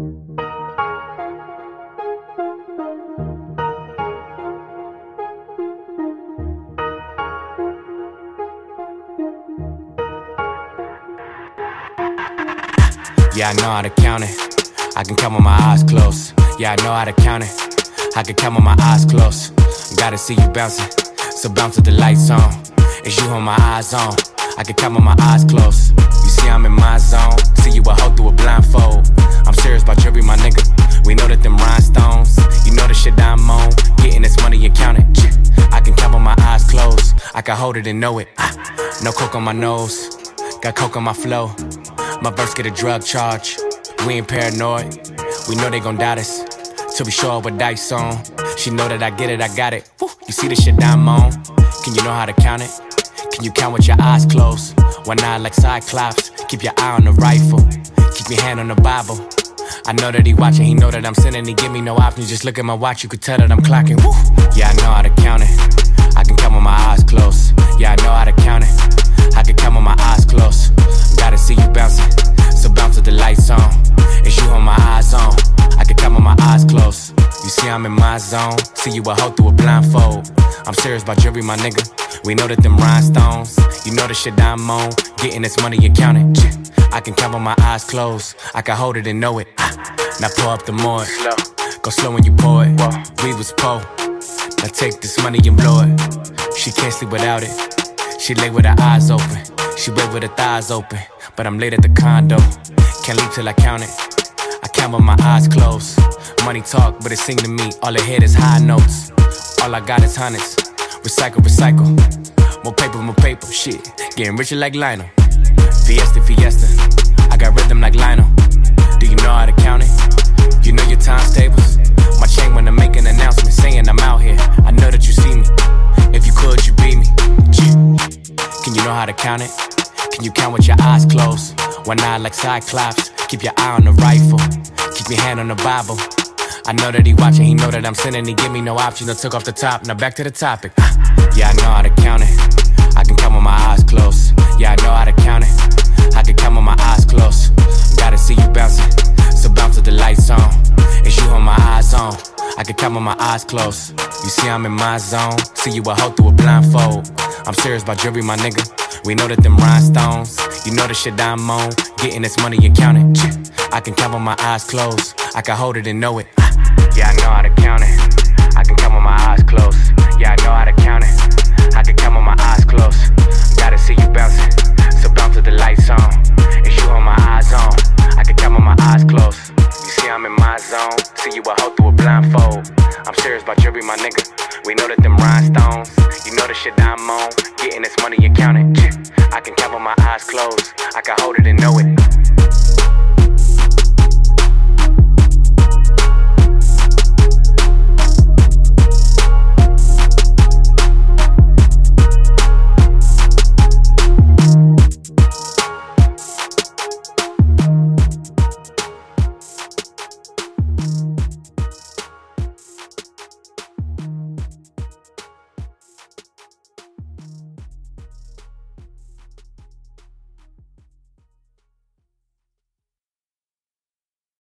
Yeah, I know how to count it. I can count with my eyes closed. Yeah, I know how to count it. I can count with my eyes closed. Gotta see you bouncing, so bounce with the lights on. It's you on my eyes on. I can count with my eyes closed. You see, I'm in my zone. See you a hoe I can hold it and know it. Ah, no coke on my nose. Got coke on my flow. My verse get a drug charge. We ain't paranoid. We know they gon' doubt us. Till we show up with dice on. She know that I get it, I got it. Woo. You see the shit I'm on? Can you know how to count it? Can you count with your eyes closed? One eye like Cyclops. Keep your eye on the rifle. Keep your hand on the Bible. I know that he watching, he know that I'm sending, he give me no options. Just look at my watch, you could tell that I'm clocking. Woo. Yeah, I know how to count it. I can count with my eyes closed. Yeah, I know how to count it. I can count with my eyes closed. Gotta see you bouncing, so bounce with the lights on. It's you on my eyes on. I can count with my eyes closed. You see, I'm in my zone. See you a hoe through a blindfold. I'm serious about jury, my nigga. We know that them rhinestones. You know the shit I'm on. Getting this money and count it. I can count with my eyes closed. I can hold it and know it. Now pour up the more. Go slow when you pour it. We was poor. Now take this money and blow it. She can't sleep without it. She lay with her eyes open. She wait with her thighs open. But I'm late at the condo. Can't leave till I count it. I count with my eyes closed. Money talk, but it sing to me. All ahead is high notes. All I got is hundreds. Recycle, recycle. Shit. Getting richer like Lionel. Fiesta, fiesta. I got rhythm like Lionel. Do you know how to count it? You know your times tables? My chain when I make an announcement saying I'm out here. I know that you see me. If you could, you beat me. Can you know how to count it? Can you count with your eyes closed? One eye like Cyclops. Keep your eye on the rifle. Keep your hand on the Bible. I know that he watching, he know that I'm sending, he give me no options. I took off the top, now back to the topic. Yeah, I know how to count it. I can count with my eyes closed. Yeah, I know how to count it. I can count with my eyes closed. Gotta see you bouncing, so bounce with the lights on. It's you on my eyes on. I can count with my eyes closed. You see, I'm in my zone. See you a hoe through a blindfold. I'm serious about jury, my nigga. We know that them rhinestones. You know the shit I'm on. Getting this money and count it. I can count with my eyes closed. I can hold it and know it. Yeah, I know how to count it. I can count with my eyes closed. Yeah, I know how to count it. I can count with my eyes closed. Gotta see you bouncing, so bounce with the lights on. It's you on my eyes on. I can count with my eyes closed. You see, I'm in my zone. See you a hoe through a blindfold. I'm serious about jury, my nigga. We know that them rhinestones. You know the shit I'm on. Getting this money and count it. I can count with my eyes closed. I can hold it and know it.